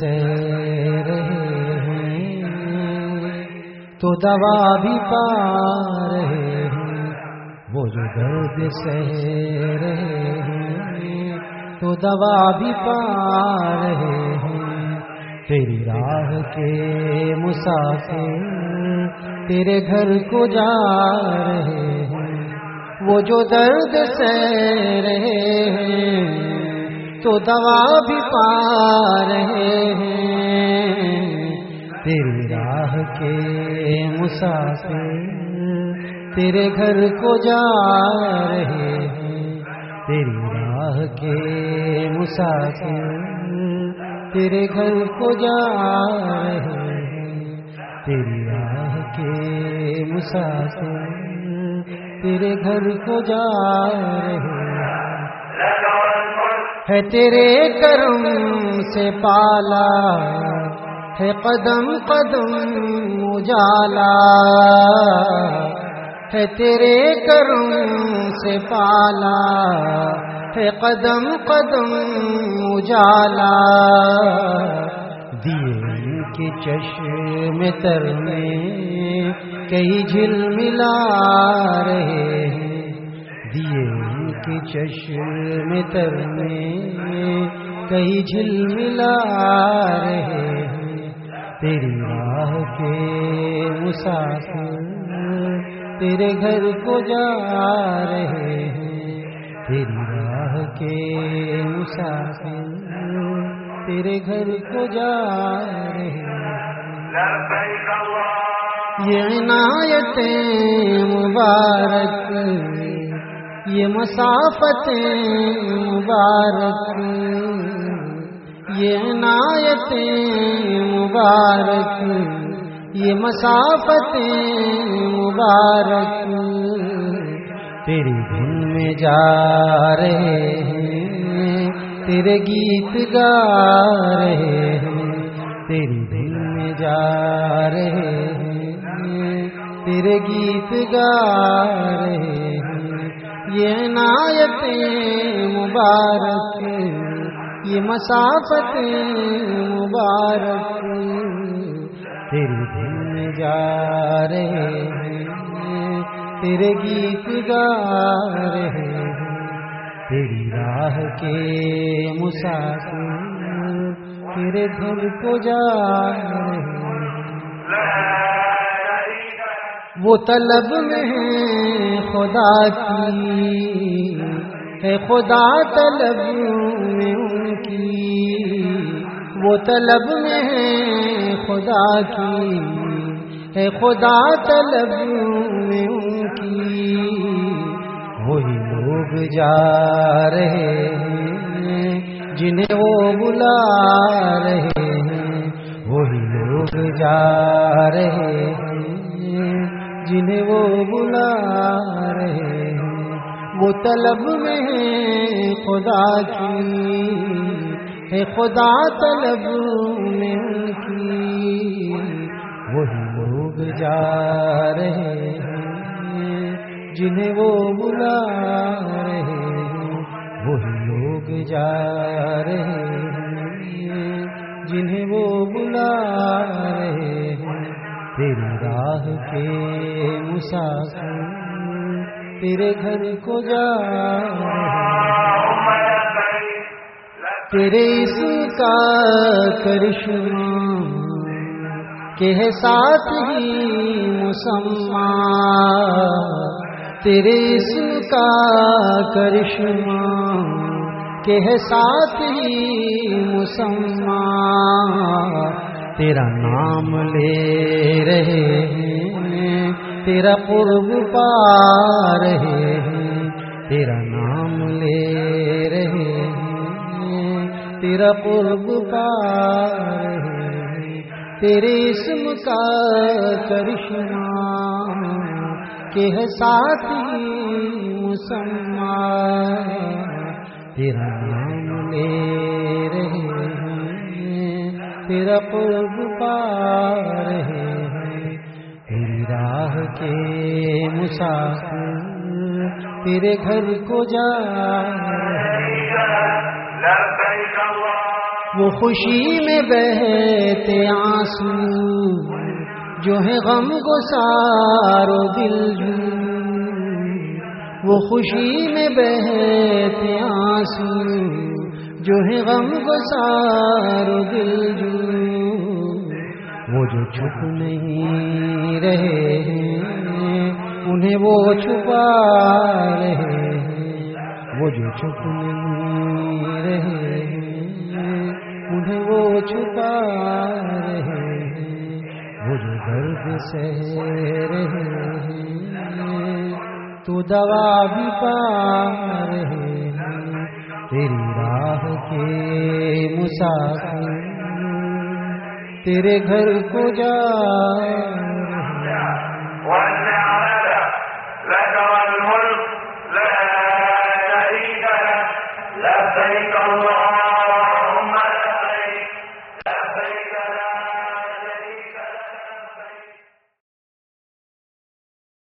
سے رہے ہیں تو دوا بھی پا رہے ہیں۔ وہ جو درد سے رہے ہیں تو دوا بھی پا رہے ہیں تیری راہ کے مسافر تیرے گھر کو جا رہے ہیں وہ جو درد سے رہے ہیں تو دوا بھی پا رہے ہیں۔ تیری راہ کے مسافر تیرے گھر کو جا رہے ہیں تیری راہ کے مسافر تیرے گھر کو جا رہے ہیں۔ تیری راہ کے مسافر تیرے گھر کو جا رہے ہے تیرے کرم سے پالا، ہے قدم قدم اجالا۔ ہے تیرے کرم سے پالا، ہے قدم قدم اجالا۔ دیے کے چشم تر میں کئی جھل ملا رہے ہیں۔ دیے کے چشم تر میں کئی جھل ملا رہے ہیں۔ تیری راہ کے مسافر تیرے گھر کو جا رہے ہیں۔ تیری راہ کے مسافر تیرے گھر کو جا رہے ہیں۔ یہ عنایتیں مبارک، یہ مسافتیں مبارک، یہ عنایتیں مبارک۔ یہ مسافتیں مبارک تیری دھن میں جا رہے ہیں، تیرے گیت گا رہے ہیں تیری دل میں جا رہے ہیں، تیرے گیت گا رہے ہیں۔ یہ عنایتیں مبارک، یہ مسافت مبارک تیری دل جا رہے ہیں۔ تیرے گیت گا رہے ہیں۔ تیری راہ کے مسافر تیرے گھر کو جا رہے ہیں۔ وہ طلب میں ہے خدا کی۔ ہے خدا طلب میں ان کی۔ وہ طلب میں ہے خدا کی ہے خدا طلب میں ان کی۔ وہی لوگ جا رہے ہیں، جنہیں وہ بلا رہے ہیں۔ وہی لوگ جا رہے ہیں، جنہیں وہ بلا رہے ہیں۔ وہ طلب میں خدا کی۔ ہے خدا طلب میں کی۔ وہی لوگ جا رہے ہیں، جنہیں وہ بلا رہے ہیں۔ وہی لوگ جا رہے ہیں، جنہیں وہ بلا رہے ہیں۔ تیری راہ کے مسافر تیرے گھر کو جا رہے ہیں۔ تیرے اسم کا کرشمہ کہ ہے ساتھ ہی مسمہ تیرے اسم کا کرشمہ کہ ہے ساتھ ہی مسمہ تیرا نام لے رہے ہیں، تیرا قرب پا رہے ہیں۔ تیرا نام لے تیرا قرب پا رہے تیرے اسم کا کرشمہ کہ ہے ساتھی مسمہ تیرا نام لے رہے ہیں، تیرا قرب پا رہے ہیں تیری راہ کے مسافر تیرے گھر کو جا رہے ہیں۔ وہ خوشی میں بہتے آنسو، جو ہے غم کو سارو دل وہ خوشی میں بہتے آنسو، جو ہے غم کو سارو دل وہ جو چھپ نہیں رہے ہیں، انہیں وہ چھپا رہے ہیں۔ وہ جو چھپ نہیں رہے ہیں انہیں وہ چھپا رہے ہیں وہ جو درد سہ رہے ہیں تو دوا بھی پا رہے ہیں تیری راہ کے مسافر تیرے گھر کو جا رہے ہیں